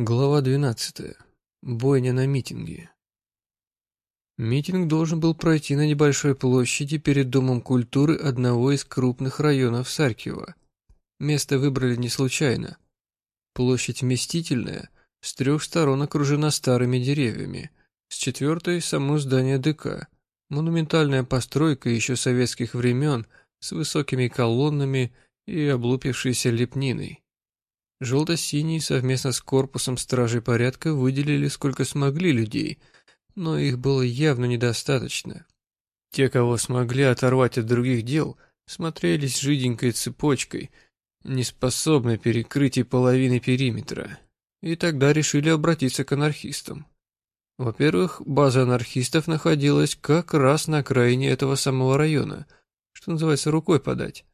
Глава 12. Бойня на митинге. Митинг должен был пройти на небольшой площади перед Домом культуры одного из крупных районов Саркива. Место выбрали не случайно. Площадь вместительная, с трех сторон окружена старыми деревьями, с четвертой – само здание ДК, монументальная постройка еще советских времен с высокими колоннами и облупившейся лепниной. Желто-синие совместно с корпусом стражей порядка выделили сколько смогли людей, но их было явно недостаточно. Те, кого смогли оторвать от других дел, смотрелись жиденькой цепочкой, неспособной перекрыть и половины периметра. И тогда решили обратиться к анархистам. Во-первых, база анархистов находилась как раз на окраине этого самого района, что называется рукой подать.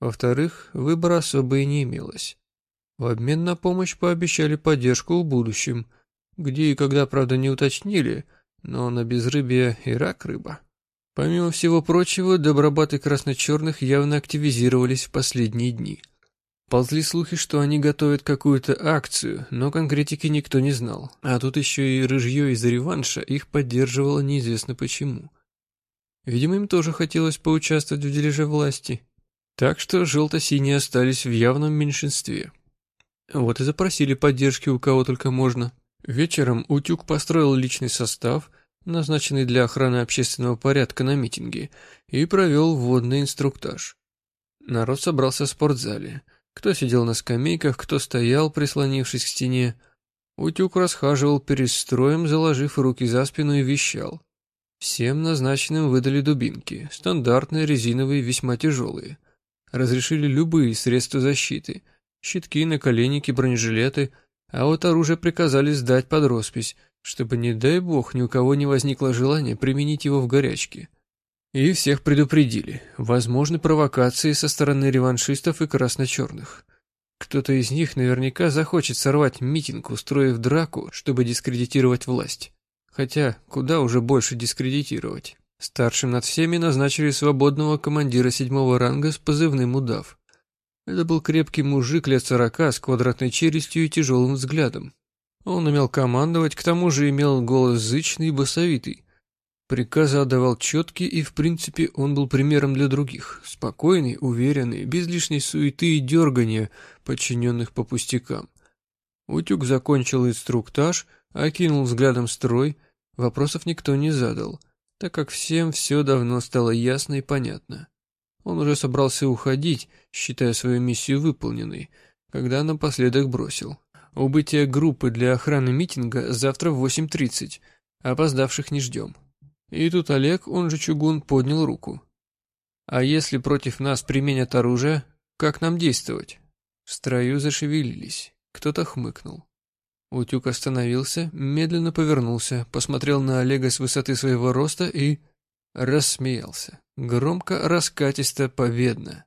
Во-вторых, выбора особо и не имелось. В обмен на помощь пообещали поддержку в будущем, где и когда, правда, не уточнили, но на безрыбье и рак рыба. Помимо всего прочего, добробаты красно-черных явно активизировались в последние дни. Ползли слухи, что они готовят какую-то акцию, но конкретики никто не знал. А тут еще и рыжье из реванша их поддерживало неизвестно почему. Видимо, им тоже хотелось поучаствовать в дележе власти. Так что желто-синие остались в явном меньшинстве. Вот и запросили поддержки у кого только можно. Вечером Утюг построил личный состав, назначенный для охраны общественного порядка на митинге, и провел вводный инструктаж. Народ собрался в спортзале. Кто сидел на скамейках, кто стоял, прислонившись к стене. Утюг расхаживал перед строем, заложив руки за спину и вещал. Всем назначенным выдали дубинки, стандартные, резиновые, весьма тяжелые. Разрешили любые средства защиты – щитки, наколенники, бронежилеты, а вот оружие приказали сдать под роспись, чтобы, не дай бог, ни у кого не возникло желания применить его в горячке. И всех предупредили. Возможны провокации со стороны реваншистов и красно-черных. Кто-то из них наверняка захочет сорвать митинг, устроив драку, чтобы дискредитировать власть. Хотя, куда уже больше дискредитировать. Старшим над всеми назначили свободного командира седьмого ранга с позывным «Удав». Это был крепкий мужик лет сорока с квадратной челюстью и тяжелым взглядом. Он умел командовать, к тому же имел голос зычный и басовитый. Приказы отдавал четкие, и, в принципе, он был примером для других. Спокойный, уверенный, без лишней суеты и дергания, подчиненных по пустякам. Утюг закончил инструктаж, окинул взглядом строй, вопросов никто не задал, так как всем все давно стало ясно и понятно. Он уже собрался уходить, считая свою миссию выполненной, когда напоследок бросил. Убытие группы для охраны митинга завтра в 8.30. Опоздавших не ждем. И тут Олег, он же Чугун, поднял руку. А если против нас применят оружие, как нам действовать? В строю зашевелились. Кто-то хмыкнул. Утюг остановился, медленно повернулся, посмотрел на Олега с высоты своего роста и рассмеялся. Громко, раскатисто, победно.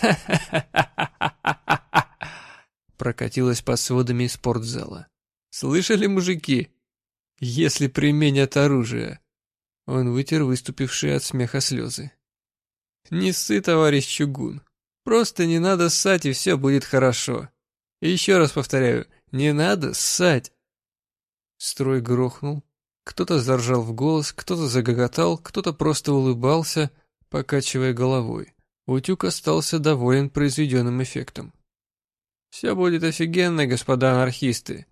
«Ха-ха-ха-ха-ха-ха!» Прокатилась под сводами спортзала. «Слышали, мужики? Если применят оружие!» Он вытер выступившие от смеха слезы. «Не ссы, товарищ Чугун. Просто не надо ссать, и все будет хорошо. Еще раз повторяю, не надо ссать!» Строй грохнул, кто-то заржал в голос, кто-то загоготал, кто-то просто улыбался, покачивая головой. Утюг остался доволен произведенным эффектом. «Все будет офигенно, господа анархисты!»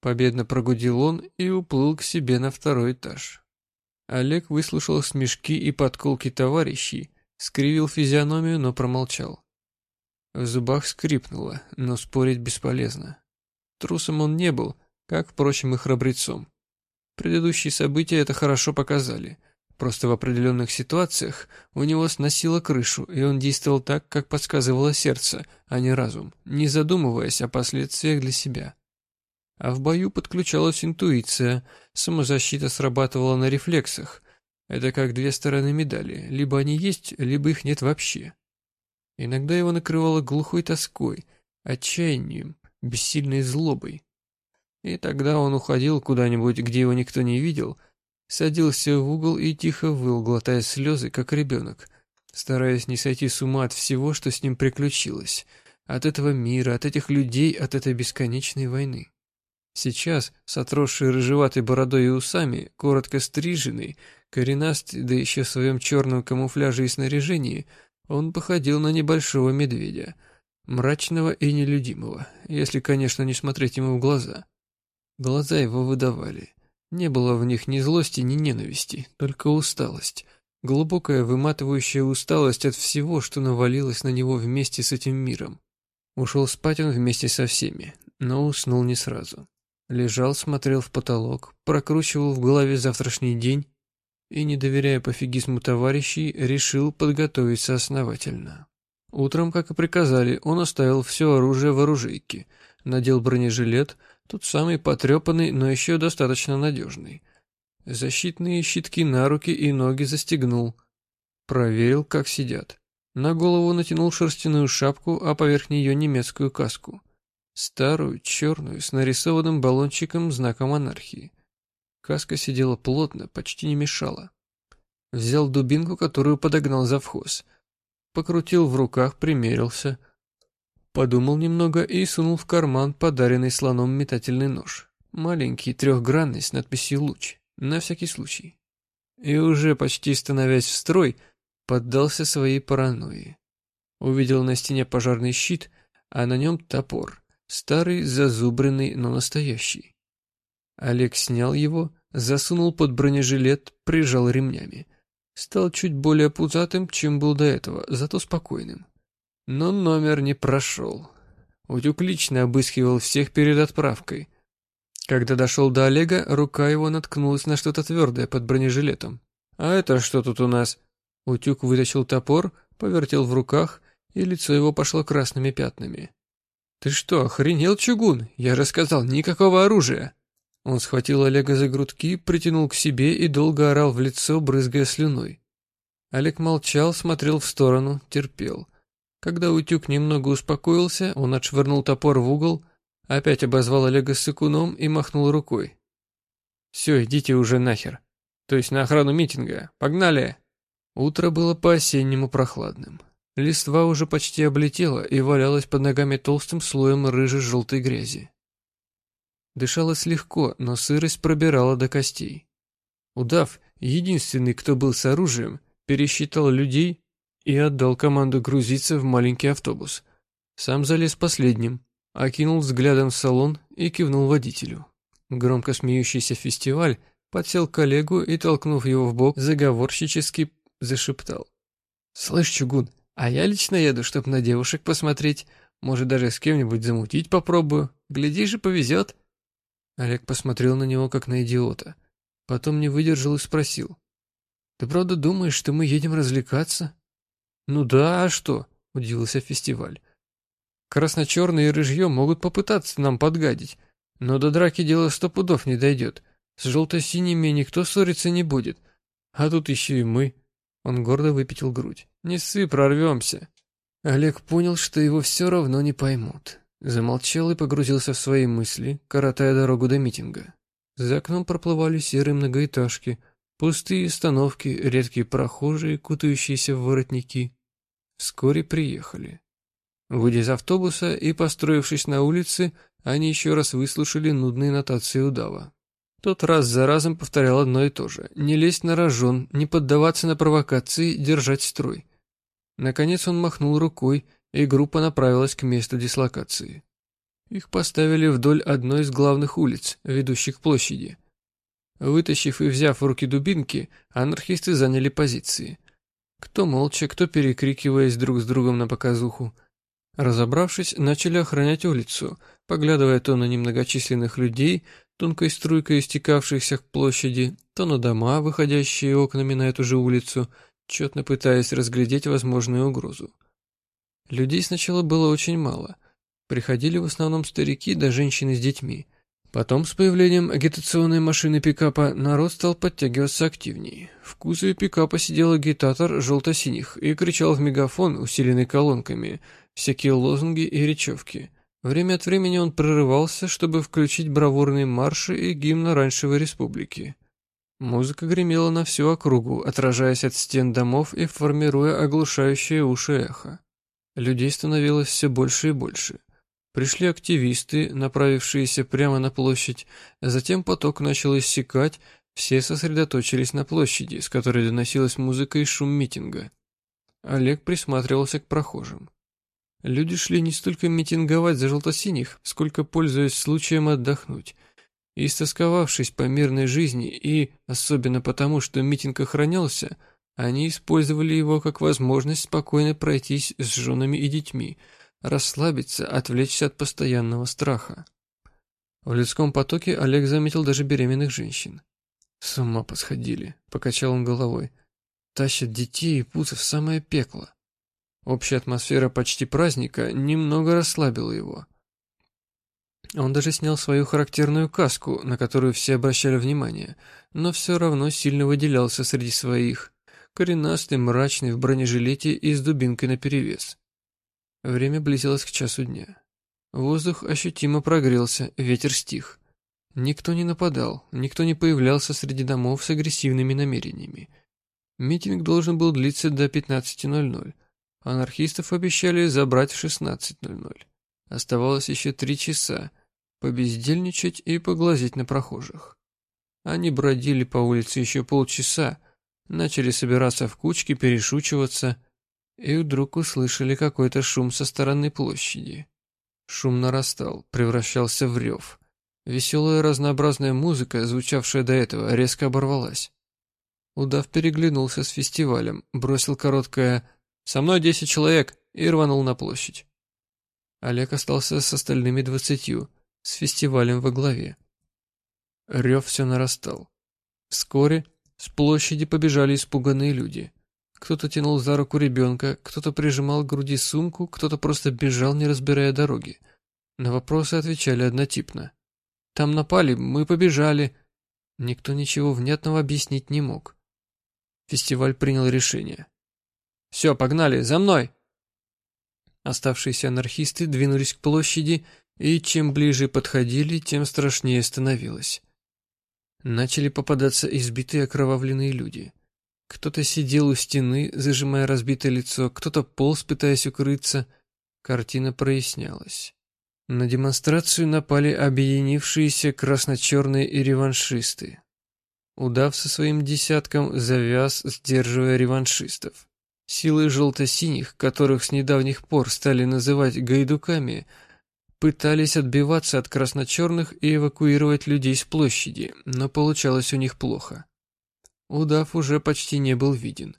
Победно прогудел он и уплыл к себе на второй этаж. Олег выслушал смешки и подколки товарищей, скривил физиономию, но промолчал. В зубах скрипнуло, но спорить бесполезно. Трусом он не был, как, впрочем, и храбрецом. Предыдущие события это хорошо показали. Просто в определенных ситуациях у него сносило крышу, и он действовал так, как подсказывало сердце, а не разум, не задумываясь о последствиях для себя. А в бою подключалась интуиция, самозащита срабатывала на рефлексах. Это как две стороны медали, либо они есть, либо их нет вообще. Иногда его накрывало глухой тоской, отчаянием, бессильной злобой. И тогда он уходил куда-нибудь, где его никто не видел, садился в угол и тихо выл, глотая слезы, как ребенок, стараясь не сойти с ума от всего, что с ним приключилось, от этого мира, от этих людей, от этой бесконечной войны. Сейчас, с отросшей рыжеватой бородой и усами, коротко стриженный, коренастый, да еще в своем черном камуфляже и снаряжении, он походил на небольшого медведя, мрачного и нелюдимого, если, конечно, не смотреть ему в глаза. Глаза его выдавали. Не было в них ни злости, ни ненависти, только усталость. Глубокая выматывающая усталость от всего, что навалилось на него вместе с этим миром. Ушел спать он вместе со всеми, но уснул не сразу. Лежал, смотрел в потолок, прокручивал в голове завтрашний день и, не доверяя пофигизму товарищей, решил подготовиться основательно. Утром, как и приказали, он оставил все оружие в оружейке, надел бронежилет, тот самый потрепанный, но еще достаточно надежный. Защитные щитки на руки и ноги застегнул. Проверил, как сидят. На голову натянул шерстяную шапку, а поверх нее немецкую каску. Старую, черную, с нарисованным баллончиком знака монархии. Каска сидела плотно, почти не мешала. Взял дубинку, которую подогнал завхоз. Покрутил в руках, примерился. Подумал немного и сунул в карман подаренный слоном метательный нож. Маленький, трехгранный, с надписью «Луч». На всякий случай. И уже почти становясь в строй, поддался своей паранойи. Увидел на стене пожарный щит, а на нем топор. Старый, зазубренный, но настоящий. Олег снял его, засунул под бронежилет, прижал ремнями. Стал чуть более пузатым, чем был до этого, зато спокойным. Но номер не прошел. Утюг лично обыскивал всех перед отправкой. Когда дошел до Олега, рука его наткнулась на что-то твердое под бронежилетом. «А это что тут у нас?» Утюг вытащил топор, повертел в руках, и лицо его пошло красными пятнами. «Ты что, охренел, чугун? Я же сказал, никакого оружия!» Он схватил Олега за грудки, притянул к себе и долго орал в лицо, брызгая слюной. Олег молчал, смотрел в сторону, терпел. Когда утюг немного успокоился, он отшвырнул топор в угол, опять обозвал Олега сыкуном и махнул рукой. «Все, идите уже нахер. То есть на охрану митинга. Погнали!» Утро было по-осеннему прохладным. Листва уже почти облетела и валялась под ногами толстым слоем рыже-желтой грязи. Дышалось легко, но сырость пробирала до костей. Удав, единственный, кто был с оружием, пересчитал людей и отдал команду грузиться в маленький автобус. Сам залез последним, окинул взглядом в салон и кивнул водителю. Громко смеющийся фестиваль подсел коллегу и, толкнув его в бок, заговорщически зашептал. «Слышь, чугун, а я лично еду, чтобы на девушек посмотреть. Может, даже с кем-нибудь замутить попробую. Гляди же, повезет. Олег посмотрел на него, как на идиота. Потом не выдержал и спросил. «Ты правда думаешь, что мы едем развлекаться?» «Ну да, а что?» — удивился фестиваль. «Красно-черные и рыжье могут попытаться нам подгадить, но до драки дело сто пудов не дойдет. С желто-синими никто ссориться не будет. А тут еще и мы». Он гордо выпятил грудь. «Не ссы, прорвемся!» Олег понял, что его все равно не поймут. Замолчал и погрузился в свои мысли, коротая дорогу до митинга. За окном проплывали серые многоэтажки, пустые остановки, редкие прохожие, кутающиеся в воротники. Вскоре приехали. Выйдя из автобуса и построившись на улице, они еще раз выслушали нудные нотации удава. Тот раз за разом повторял одно и то же. Не лезть на рожон, не поддаваться на провокации, держать строй. Наконец он махнул рукой, и группа направилась к месту дислокации. Их поставили вдоль одной из главных улиц, ведущих к площади. Вытащив и взяв в руки дубинки, анархисты заняли позиции. Кто молча, кто перекрикиваясь друг с другом на показуху. Разобравшись, начали охранять улицу, поглядывая то на немногочисленных людей, тонкой струйкой истекавшихся к площади, то на дома, выходящие окнами на эту же улицу, тщетно пытаясь разглядеть возможную угрозу. Людей сначала было очень мало. Приходили в основном старики да женщины с детьми. Потом, с появлением агитационной машины пикапа, народ стал подтягиваться активнее. В кузове пикапа сидел агитатор желто-синих и кричал в мегафон, усиленный колонками, всякие лозунги и речевки – Время от времени он прерывался, чтобы включить бравурные марши и гимн Оранжевой Республики. Музыка гремела на всю округу, отражаясь от стен домов и формируя оглушающее уши эхо. Людей становилось все больше и больше. Пришли активисты, направившиеся прямо на площадь, затем поток начал иссякать, все сосредоточились на площади, с которой доносилась музыка и шум митинга. Олег присматривался к прохожим. Люди шли не столько митинговать за желто-синих, сколько пользуясь случаем отдохнуть. Истосковавшись по мирной жизни и, особенно потому, что митинг охранялся, они использовали его как возможность спокойно пройтись с женами и детьми, расслабиться, отвлечься от постоянного страха. В людском потоке Олег заметил даже беременных женщин. «С ума посходили», — покачал он головой. «Тащат детей и пуцы в самое пекло». Общая атмосфера почти праздника немного расслабила его. Он даже снял свою характерную каску, на которую все обращали внимание, но все равно сильно выделялся среди своих. Коренастый, мрачный, в бронежилете и с дубинкой наперевес. Время близилось к часу дня. Воздух ощутимо прогрелся, ветер стих. Никто не нападал, никто не появлялся среди домов с агрессивными намерениями. Митинг должен был длиться до 15.00. Анархистов обещали забрать в 16.00. Оставалось еще три часа, побездельничать и поглазеть на прохожих. Они бродили по улице еще полчаса, начали собираться в кучки, перешучиваться, и вдруг услышали какой-то шум со стороны площади. Шум нарастал, превращался в рев. Веселая разнообразная музыка, звучавшая до этого, резко оборвалась. Удав переглянулся с фестивалем, бросил короткое «Со мной десять человек» и рванул на площадь. Олег остался с остальными двадцатью, с фестивалем во главе. Рев все нарастал. Вскоре с площади побежали испуганные люди. Кто-то тянул за руку ребенка, кто-то прижимал к груди сумку, кто-то просто бежал, не разбирая дороги. На вопросы отвечали однотипно. «Там напали, мы побежали». Никто ничего внятного объяснить не мог. Фестиваль принял решение. «Все, погнали, за мной!» Оставшиеся анархисты двинулись к площади, и чем ближе подходили, тем страшнее становилось. Начали попадаться избитые окровавленные люди. Кто-то сидел у стены, зажимая разбитое лицо, кто-то полз, пытаясь укрыться. Картина прояснялась. На демонстрацию напали объединившиеся красно-черные и реваншисты. Удав со своим десятком завяз, сдерживая реваншистов. Силы желто-синих, которых с недавних пор стали называть гайдуками, пытались отбиваться от красно-черных и эвакуировать людей с площади, но получалось у них плохо. Удав уже почти не был виден.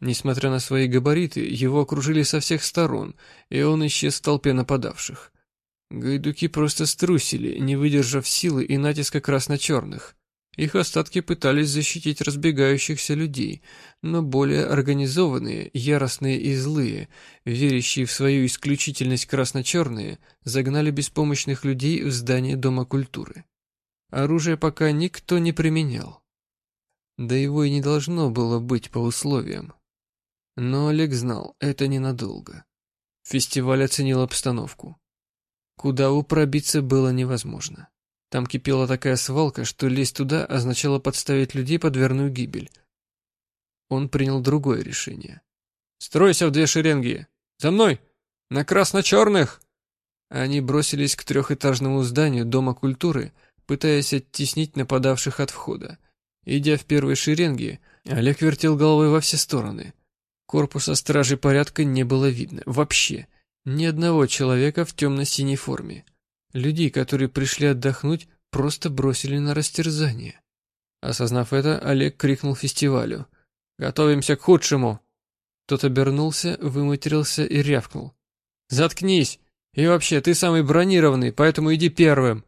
Несмотря на свои габариты, его окружили со всех сторон, и он исчез в толпе нападавших. Гайдуки просто струсили, не выдержав силы и натиска красно-черных. Их остатки пытались защитить разбегающихся людей, но более организованные, яростные и злые, верящие в свою исключительность красно-черные, загнали беспомощных людей в здание Дома культуры. Оружие пока никто не применял. Да его и не должно было быть по условиям. Но Олег знал, это ненадолго. Фестиваль оценил обстановку. Куда пробиться было невозможно. Там кипела такая свалка, что лезть туда означало подставить людей под верную гибель. Он принял другое решение. «Стройся в две шеренги! За мной! На красно-черных!» Они бросились к трехэтажному зданию Дома культуры, пытаясь оттеснить нападавших от входа. Идя в первой шеренге, Олег вертел головой во все стороны. Корпуса стражей порядка не было видно. Вообще. Ни одного человека в темно-синей форме. Людей, которые пришли отдохнуть, просто бросили на растерзание. Осознав это, Олег крикнул фестивалю. «Готовимся к худшему!» Тот обернулся, выматерился и рявкнул. «Заткнись! И вообще, ты самый бронированный, поэтому иди первым!»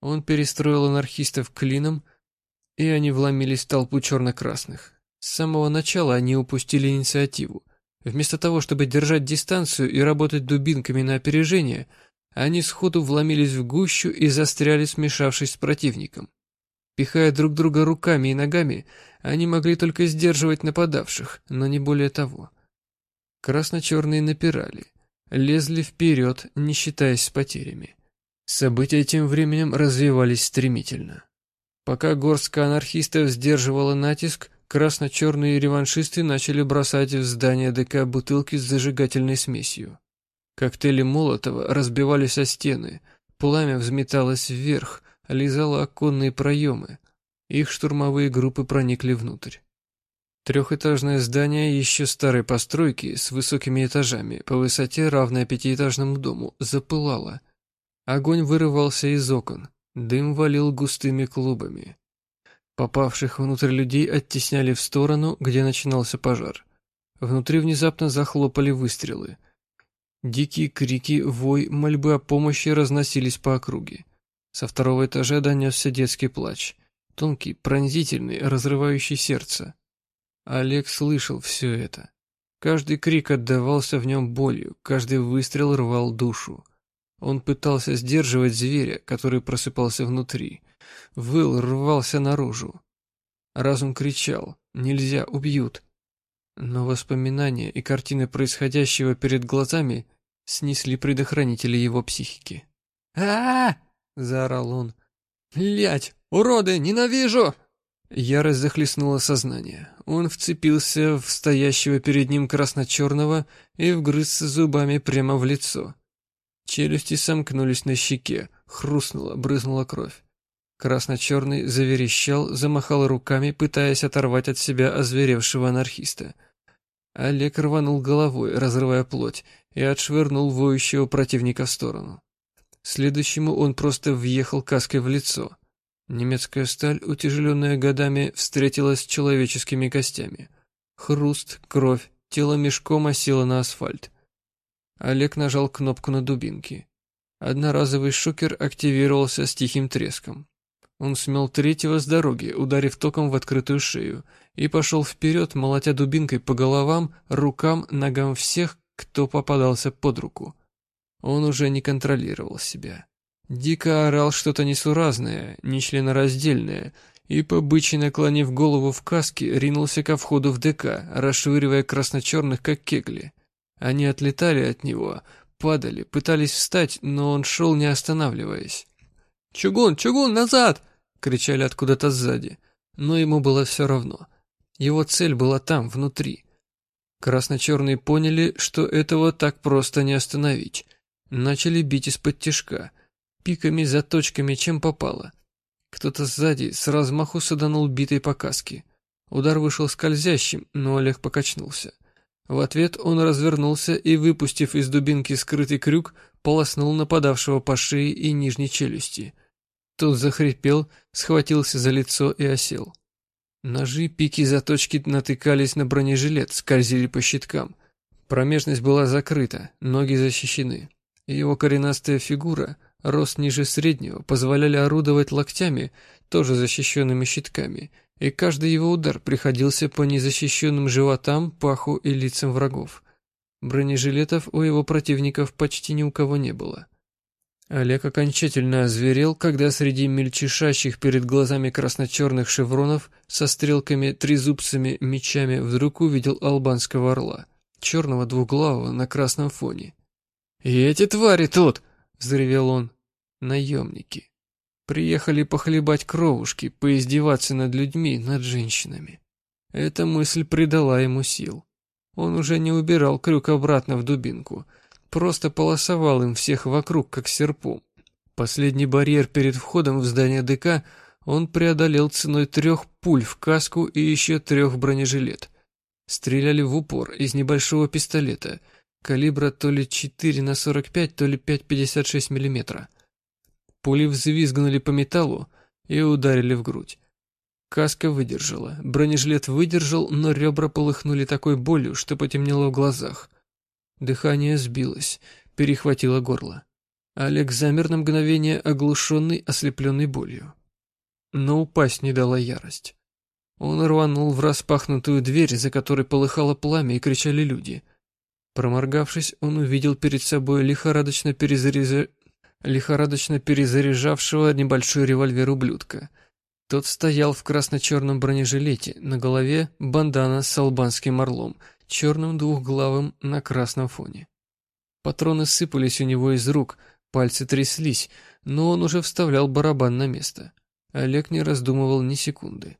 Он перестроил анархистов клином, и они вломились в толпу черно-красных. С самого начала они упустили инициативу. Вместо того, чтобы держать дистанцию и работать дубинками на опережение – они сходу вломились в гущу и застряли, смешавшись с противником. Пихая друг друга руками и ногами, они могли только сдерживать нападавших, но не более того. Красно-черные напирали, лезли вперед, не считаясь с потерями. События тем временем развивались стремительно. Пока горстка анархистов сдерживала натиск, красно-черные реваншисты начали бросать в здание ДК бутылки с зажигательной смесью. Коктейли Молотова разбивались о стены, пламя взметалось вверх, лизало оконные проемы. Их штурмовые группы проникли внутрь. Трехэтажное здание еще старой постройки с высокими этажами, по высоте равное пятиэтажному дому, запылало. Огонь вырывался из окон, дым валил густыми клубами. Попавших внутрь людей оттесняли в сторону, где начинался пожар. Внутри внезапно захлопали выстрелы — Дикие крики, вой, мольбы о помощи разносились по округе. Со второго этажа донесся детский плач. Тонкий, пронзительный, разрывающий сердце. Олег слышал все это. Каждый крик отдавался в нем болью, каждый выстрел рвал душу. Он пытался сдерживать зверя, который просыпался внутри. Выл, рвался наружу. Разум кричал «Нельзя, убьют!» Но воспоминания и картины происходящего перед глазами снесли предохранители его психики. а, -а, -а заорал он. «Блядь! Уроды! Ненавижу!» Ярость захлестнула сознание. Он вцепился в стоящего перед ним красно-черного и вгрызся зубами прямо в лицо. Челюсти сомкнулись на щеке, хрустнула, брызнула кровь. Красно-черный заверещал, замахал руками, пытаясь оторвать от себя озверевшего анархиста — Олег рванул головой, разрывая плоть, и отшвырнул воющего противника в сторону. Следующему он просто въехал каской в лицо. Немецкая сталь, утяжеленная годами, встретилась с человеческими костями. Хруст, кровь, тело мешком осело на асфальт. Олег нажал кнопку на дубинке. Одноразовый шокер активировался с тихим треском. Он смел третьего с дороги, ударив током в открытую шею, и пошел вперед, молотя дубинкой по головам, рукам, ногам всех, кто попадался под руку. Он уже не контролировал себя. Дико орал что-то несуразное, нечленораздельное, и, побычьи наклонив голову в каске, ринулся ко входу в ДК, расшвыривая красно-черных, как кегли. Они отлетали от него, падали, пытались встать, но он шел, не останавливаясь. «Чугун, чугун, назад!» — кричали откуда-то сзади. Но ему было все равно. Его цель была там, внутри. Красно-черные поняли, что этого так просто не остановить. Начали бить из-под тяжка, пиками, заточками, чем попало. Кто-то сзади с размаху саданул битой по каске. Удар вышел скользящим, но Олег покачнулся. В ответ он развернулся и, выпустив из дубинки скрытый крюк, полоснул нападавшего по шее и нижней челюсти. Тот захрипел, схватился за лицо и осел. Ножи, пики, заточки натыкались на бронежилет, скользили по щиткам. Промежность была закрыта, ноги защищены. Его коренастая фигура, рост ниже среднего, позволяли орудовать локтями, тоже защищенными щитками, и каждый его удар приходился по незащищенным животам, паху и лицам врагов. Бронежилетов у его противников почти ни у кого не было. Олег окончательно озверел, когда среди мельчешащих перед глазами красно-черных шевронов со стрелками, трезубцами, мечами вдруг увидел албанского орла, черного двуглавого на красном фоне. «И эти твари тут!» — взревел он. «Наемники. Приехали похлебать кровушки, поиздеваться над людьми, над женщинами». Эта мысль придала ему сил. Он уже не убирал крюк обратно в дубинку — просто полосовал им всех вокруг, как серпом. Последний барьер перед входом в здание ДК он преодолел ценой трех пуль в каску и еще трех бронежилет. Стреляли в упор из небольшого пистолета, калибра то ли 4 на 45, то ли 5,56 мм. Пули взвизгнули по металлу и ударили в грудь. Каска выдержала, бронежилет выдержал, но ребра полыхнули такой болью, что потемнело в глазах. Дыхание сбилось, перехватило горло. Олег замер на мгновение, оглушенный, ослепленный болью. Но упасть не дала ярость. Он рванул в распахнутую дверь, за которой полыхало пламя и кричали люди. Проморгавшись, он увидел перед собой лихорадочно, перезаряжа... лихорадочно перезаряжавшего небольшой револьвер ублюдка. Тот стоял в красно-черном бронежилете, на голове бандана с албанским орлом — черным двухглавым на красном фоне. Патроны сыпались у него из рук, пальцы тряслись, но он уже вставлял барабан на место. Олег не раздумывал ни секунды.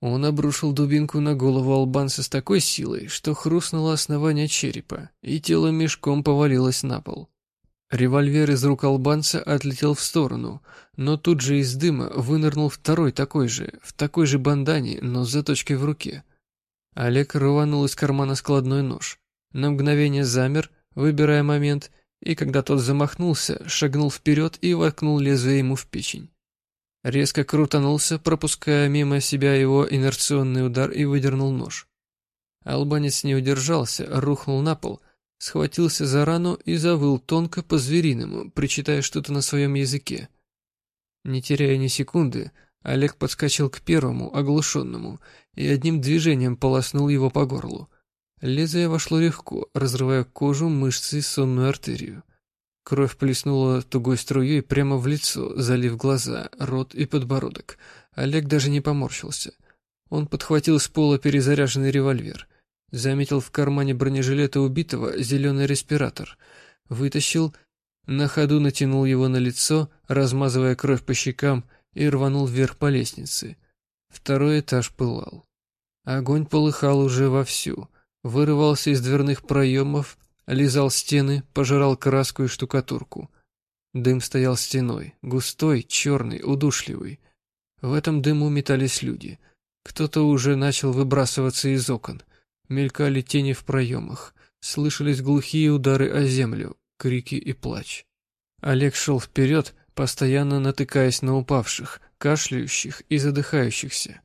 Он обрушил дубинку на голову албанца с такой силой, что хрустнуло основание черепа, и тело мешком повалилось на пол. Револьвер из рук албанца отлетел в сторону, но тут же из дыма вынырнул второй такой же, в такой же бандане, но с заточкой в руке. Олег рванул из кармана складной нож. На мгновение замер, выбирая момент, и когда тот замахнулся, шагнул вперед и воткнул лезвие ему в печень. Резко крутанулся, пропуская мимо себя его инерционный удар и выдернул нож. Албанец не удержался, рухнул на пол, схватился за рану и завыл тонко по-звериному, причитая что-то на своем языке. Не теряя ни секунды, Олег подскочил к первому, оглушенному, и одним движением полоснул его по горлу. Лезвие вошло легко, разрывая кожу, мышцы и сонную артерию. Кровь плеснула тугой струей прямо в лицо, залив глаза, рот и подбородок. Олег даже не поморщился. Он подхватил с пола перезаряженный револьвер. Заметил в кармане бронежилета убитого зеленый респиратор. Вытащил, на ходу натянул его на лицо, размазывая кровь по щекам, и рванул вверх по лестнице. Второй этаж пылал. Огонь полыхал уже вовсю, вырывался из дверных проемов, лизал стены, пожирал краску и штукатурку. Дым стоял стеной, густой, черный, удушливый. В этом дыму метались люди. Кто-то уже начал выбрасываться из окон. Мелькали тени в проемах. Слышались глухие удары о землю, крики и плач. Олег шел вперед, постоянно натыкаясь на упавших, кашляющих и задыхающихся.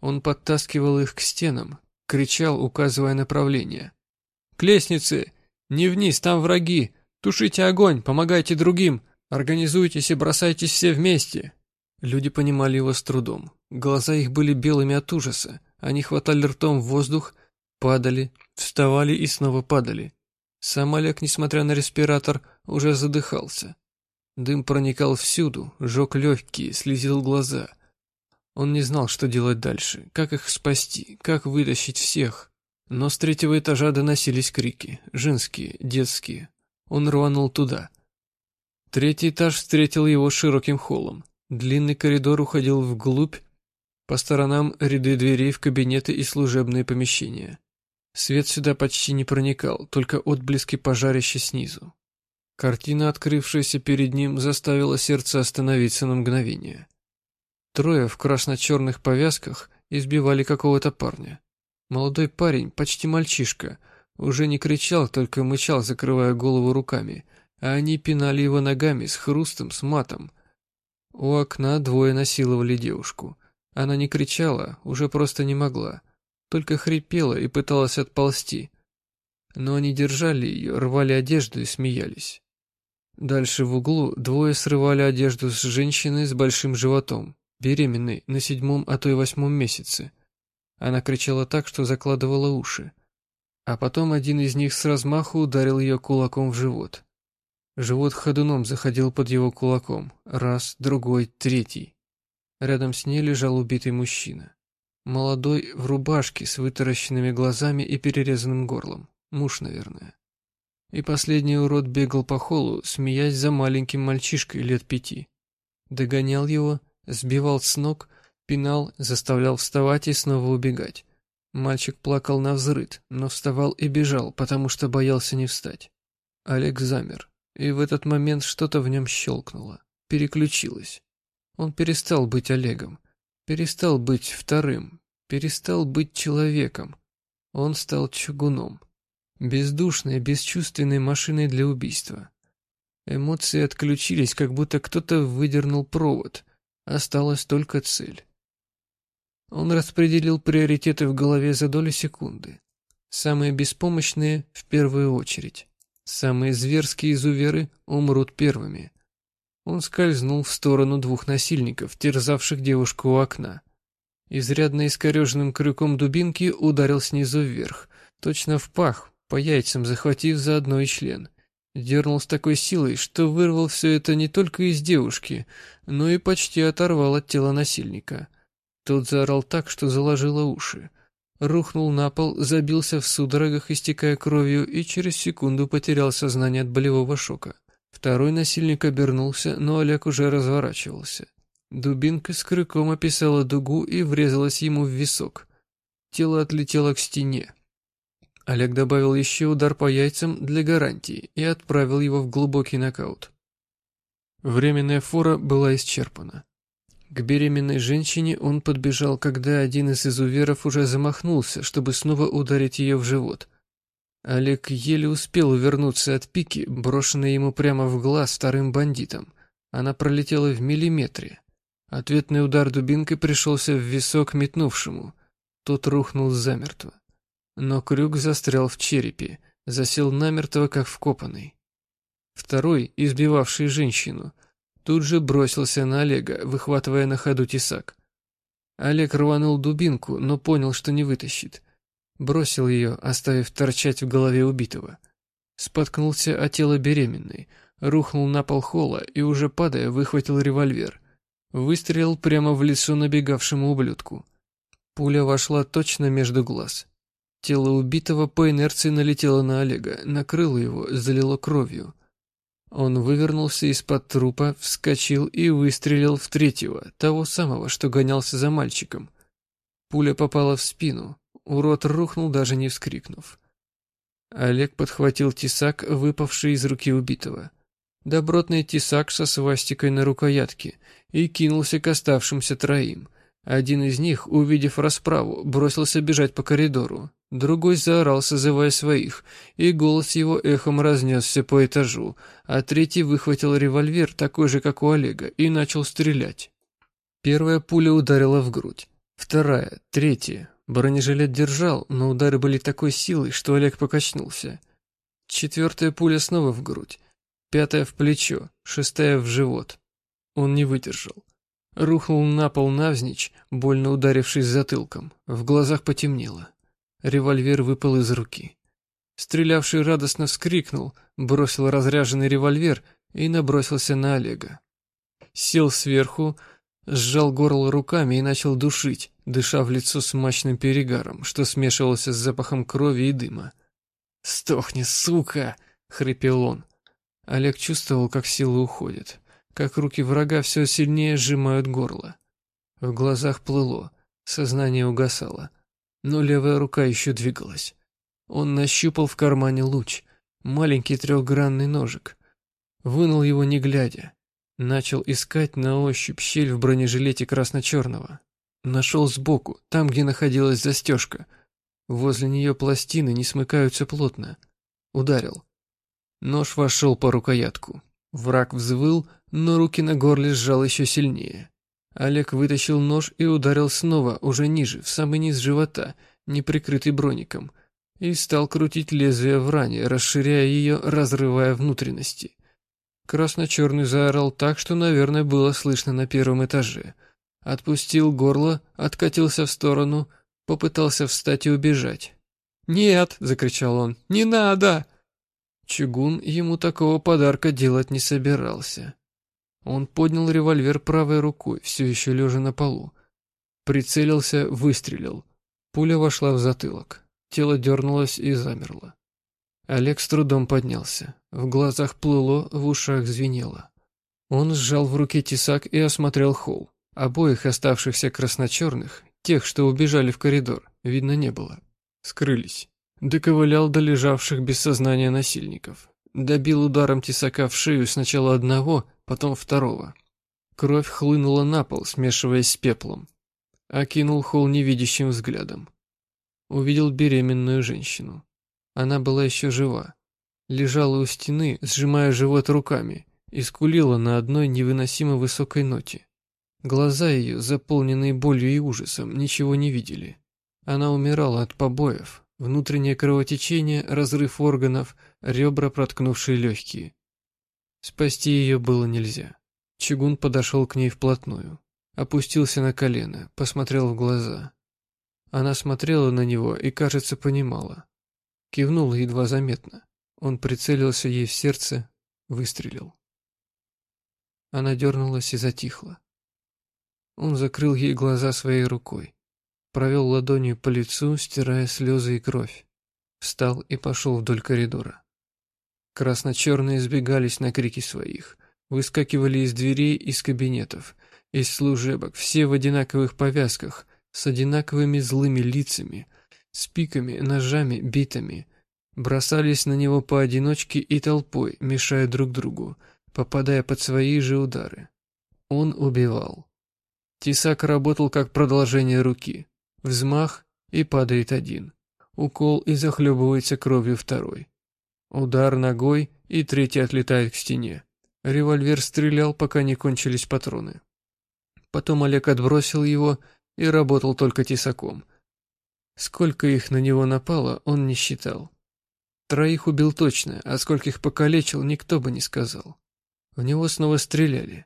Он подтаскивал их к стенам, кричал, указывая направление. «К лестнице! «Не вниз, там враги! Тушите огонь, помогайте другим! Организуйтесь и бросайтесь все вместе!» Люди понимали его с трудом. Глаза их были белыми от ужаса. Они хватали ртом в воздух, падали, вставали и снова падали. Сам Олег, несмотря на респиратор, уже задыхался. Дым проникал всюду, жег легкие, слезил глаза. Он не знал, что делать дальше, как их спасти, как вытащить всех. Но с третьего этажа доносились крики, женские, детские. Он рванул туда. Третий этаж встретил его широким холлом. Длинный коридор уходил вглубь, по сторонам ряды дверей в кабинеты и служебные помещения. Свет сюда почти не проникал, только отблески пожарища снизу. Картина, открывшаяся перед ним, заставила сердце остановиться на мгновение. Трое в красно-черных повязках избивали какого-то парня. Молодой парень, почти мальчишка, уже не кричал, только мычал, закрывая голову руками, а они пинали его ногами с хрустом, с матом. У окна двое насиловали девушку. Она не кричала, уже просто не могла, только хрипела и пыталась отползти. Но они держали ее, рвали одежду и смеялись. Дальше в углу двое срывали одежду с женщины с большим животом, беременной на седьмом, а то и восьмом месяце. Она кричала так, что закладывала уши. А потом один из них с размаху ударил ее кулаком в живот. Живот ходуном заходил под его кулаком. Раз, другой, третий. Рядом с ней лежал убитый мужчина. Молодой, в рубашке, с вытаращенными глазами и перерезанным горлом. Муж, наверное. И последний урод бегал по холлу, смеясь за маленьким мальчишкой лет пяти. Догонял его, сбивал с ног, Пинал, заставлял вставать и снова убегать. Мальчик плакал на взрыд, но вставал и бежал, потому что боялся не встать. Олег замер, и в этот момент что-то в нем щелкнуло, переключилось. Он перестал быть Олегом, перестал быть вторым, перестал быть человеком. Он стал чугуном, бездушной, бесчувственной машиной для убийства. Эмоции отключились, как будто кто-то выдернул провод. Осталась только цель. Он распределил приоритеты в голове за долю секунды. Самые беспомощные в первую очередь. Самые зверские изуверы умрут первыми. Он скользнул в сторону двух насильников, терзавших девушку у окна. Изрядно искореженным крюком дубинки ударил снизу вверх, точно в пах, по яйцам захватив заодно и член. Дернул с такой силой, что вырвал все это не только из девушки, но и почти оторвал от тела насильника. Тот заорал так, что заложило уши. Рухнул на пол, забился в судорогах, истекая кровью, и через секунду потерял сознание от болевого шока. Второй насильник обернулся, но Олег уже разворачивался. Дубинка с крюком описала дугу и врезалась ему в висок. Тело отлетело к стене. Олег добавил еще удар по яйцам для гарантии и отправил его в глубокий нокаут. Временная фора была исчерпана. К беременной женщине он подбежал, когда один из изуверов уже замахнулся, чтобы снова ударить ее в живот. Олег еле успел увернуться от пики, брошенной ему прямо в глаз старым бандитом. Она пролетела в миллиметре. Ответный удар дубинкой пришелся в висок метнувшему. Тот рухнул замертво. Но крюк застрял в черепе, засел намертво, как вкопанный. Второй, избивавший женщину, тут же бросился на Олега, выхватывая на ходу тесак. Олег рванул дубинку, но понял, что не вытащит. Бросил ее, оставив торчать в голове убитого. Споткнулся о тело беременной, рухнул на пол холла и, уже падая, выхватил револьвер. Выстрелил прямо в лицо набегавшему ублюдку. Пуля вошла точно между глаз. Тело убитого по инерции налетело на Олега, накрыло его, залило кровью. Он вывернулся из-под трупа, вскочил и выстрелил в третьего, того самого, что гонялся за мальчиком. Пуля попала в спину, урод рухнул, даже не вскрикнув. Олег подхватил тесак, выпавший из руки убитого. Добротный тесак со свастикой на рукоятке, и кинулся к оставшимся троим. Один из них, увидев расправу, бросился бежать по коридору. Другой заорал, созывая своих, и голос его эхом разнесся по этажу, а третий выхватил револьвер, такой же, как у Олега, и начал стрелять. Первая пуля ударила в грудь, вторая, третья. Бронежилет держал, но удары были такой силой, что Олег покачнулся. Четвертая пуля снова в грудь, пятая в плечо, шестая в живот. Он не выдержал. Рухнул на пол навзничь, больно ударившись затылком. В глазах потемнело. Револьвер выпал из руки. Стрелявший радостно вскрикнул, бросил разряженный револьвер и набросился на Олега. Сел сверху, сжал горло руками и начал душить, дыша в лицо смачным перегаром, что смешивался с запахом крови и дыма. «Стохни, сука!» — хрипел он. Олег чувствовал, как силы уходят, как руки врага все сильнее сжимают горло. В глазах плыло, сознание угасало но левая рука еще двигалась. Он нащупал в кармане луч, маленький трехгранный ножик. Вынул его не глядя. Начал искать на ощупь щель в бронежилете красно-черного. Нашел сбоку, там, где находилась застежка. Возле нее пластины не смыкаются плотно. Ударил. Нож вошел по рукоятку. Враг взвыл, но руки на горле сжал еще сильнее. Олег вытащил нож и ударил снова, уже ниже, в самый низ живота, не прикрытый броником, и стал крутить лезвие в ране, расширяя ее, разрывая внутренности. Красно-черный заорал так, что, наверное, было слышно на первом этаже. Отпустил горло, откатился в сторону, попытался встать и убежать. «Нет!» — закричал он. «Не надо!» Чугун ему такого подарка делать не собирался. Он поднял револьвер правой рукой, все еще лежа на полу. Прицелился, выстрелил. Пуля вошла в затылок. Тело дернулось и замерло. Олег с трудом поднялся. В глазах плыло, в ушах звенело. Он сжал в руке тесак и осмотрел холл. Обоих оставшихся красночерных, тех, что убежали в коридор, видно не было. Скрылись. Доковылял до лежавших без сознания насильников. Добил ударом тесака в шею сначала одного, потом второго. Кровь хлынула на пол, смешиваясь с пеплом. Окинул холл невидящим взглядом. Увидел беременную женщину. Она была еще жива. Лежала у стены, сжимая живот руками, и скулила на одной невыносимо высокой ноте. Глаза ее, заполненные болью и ужасом, ничего не видели. Она умирала от побоев, Внутреннее кровотечение, разрыв органов, ребра, проткнувшие легкие. Спасти ее было нельзя. Чугун подошел к ней вплотную. Опустился на колено, посмотрел в глаза. Она смотрела на него и, кажется, понимала. Кивнула едва заметно. Он прицелился ей в сердце, выстрелил. Она дернулась и затихла. Он закрыл ей глаза своей рукой провел ладонью по лицу, стирая слезы и кровь. Встал и пошел вдоль коридора. Красно-черные сбегались на крики своих, выскакивали из дверей, из кабинетов, из служебок, все в одинаковых повязках, с одинаковыми злыми лицами, с пиками, ножами, битами, бросались на него поодиночке и толпой, мешая друг другу, попадая под свои же удары. Он убивал. Тесак работал как продолжение руки. Взмах, и падает один. Укол, и захлебывается кровью второй. Удар ногой, и третий отлетает к стене. Револьвер стрелял, пока не кончились патроны. Потом Олег отбросил его и работал только тесаком. Сколько их на него напало, он не считал. Троих убил точно, а скольких покалечил, никто бы не сказал. В него снова стреляли.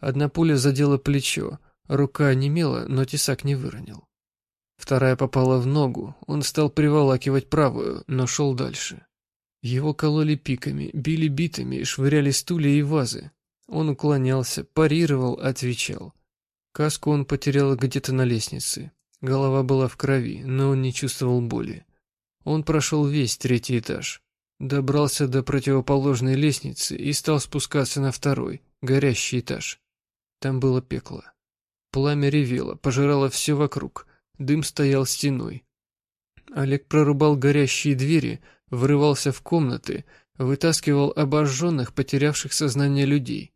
Одна пуля задела плечо, рука немела, но тесак не выронил. Вторая попала в ногу, он стал приволакивать правую, но шел дальше. Его кололи пиками, били битами, швыряли стулья и вазы. Он уклонялся, парировал, отвечал. Каску он потерял где-то на лестнице. Голова была в крови, но он не чувствовал боли. Он прошел весь третий этаж. Добрался до противоположной лестницы и стал спускаться на второй, горящий этаж. Там было пекло. Пламя ревело, пожирало все вокруг. Дым стоял стеной. Олег прорубал горящие двери, врывался в комнаты, вытаскивал обожженных, потерявших сознание людей.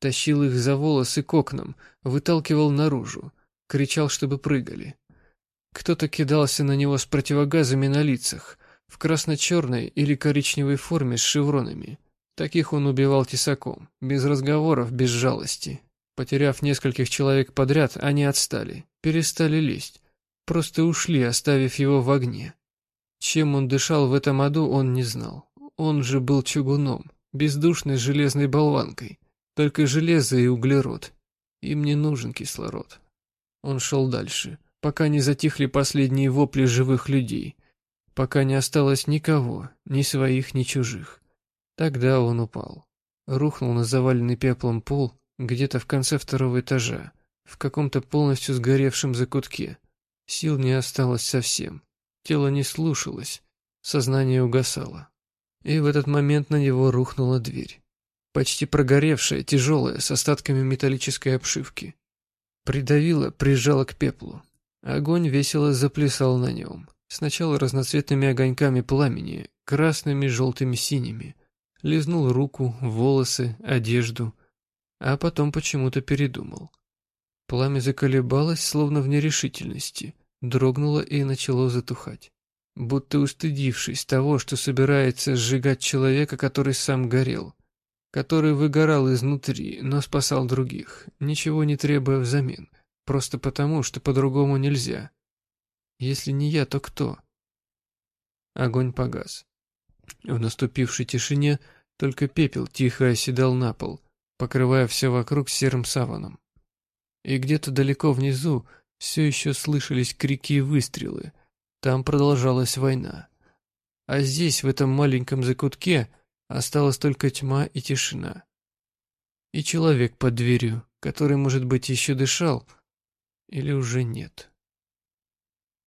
Тащил их за волосы к окнам, выталкивал наружу, кричал, чтобы прыгали. Кто-то кидался на него с противогазами на лицах, в красно-черной или коричневой форме с шевронами. Таких он убивал тесаком, без разговоров, без жалости. Потеряв нескольких человек подряд, они отстали, перестали лезть, просто ушли, оставив его в огне. Чем он дышал в этом аду, он не знал. Он же был чугуном, бездушной железной болванкой. Только железо и углерод. Им не нужен кислород. Он шел дальше, пока не затихли последние вопли живых людей, пока не осталось никого, ни своих, ни чужих. Тогда он упал. Рухнул на заваленный пеплом пол где-то в конце второго этажа, в каком-то полностью сгоревшем закутке. Сил не осталось совсем. Тело не слушалось, сознание угасало. И в этот момент на него рухнула дверь почти прогоревшая, тяжелая, с остатками металлической обшивки. Придавила, прижала к пеплу. Огонь весело заплясал на нем. Сначала разноцветными огоньками пламени, красными, желтыми, синими. Лизнул руку, волосы, одежду, а потом почему-то передумал. Пламя заколебалось, словно в нерешительности, дрогнуло и начало затухать. Будто устыдившись того, что собирается сжигать человека, который сам горел который выгорал изнутри, но спасал других, ничего не требуя взамен, просто потому, что по-другому нельзя. Если не я, то кто? Огонь погас. В наступившей тишине только пепел тихо оседал на пол, покрывая все вокруг серым саваном. И где-то далеко внизу все еще слышались крики и выстрелы. Там продолжалась война. А здесь, в этом маленьком закутке, Осталась только тьма и тишина. И человек под дверью, который, может быть, еще дышал, или уже нет.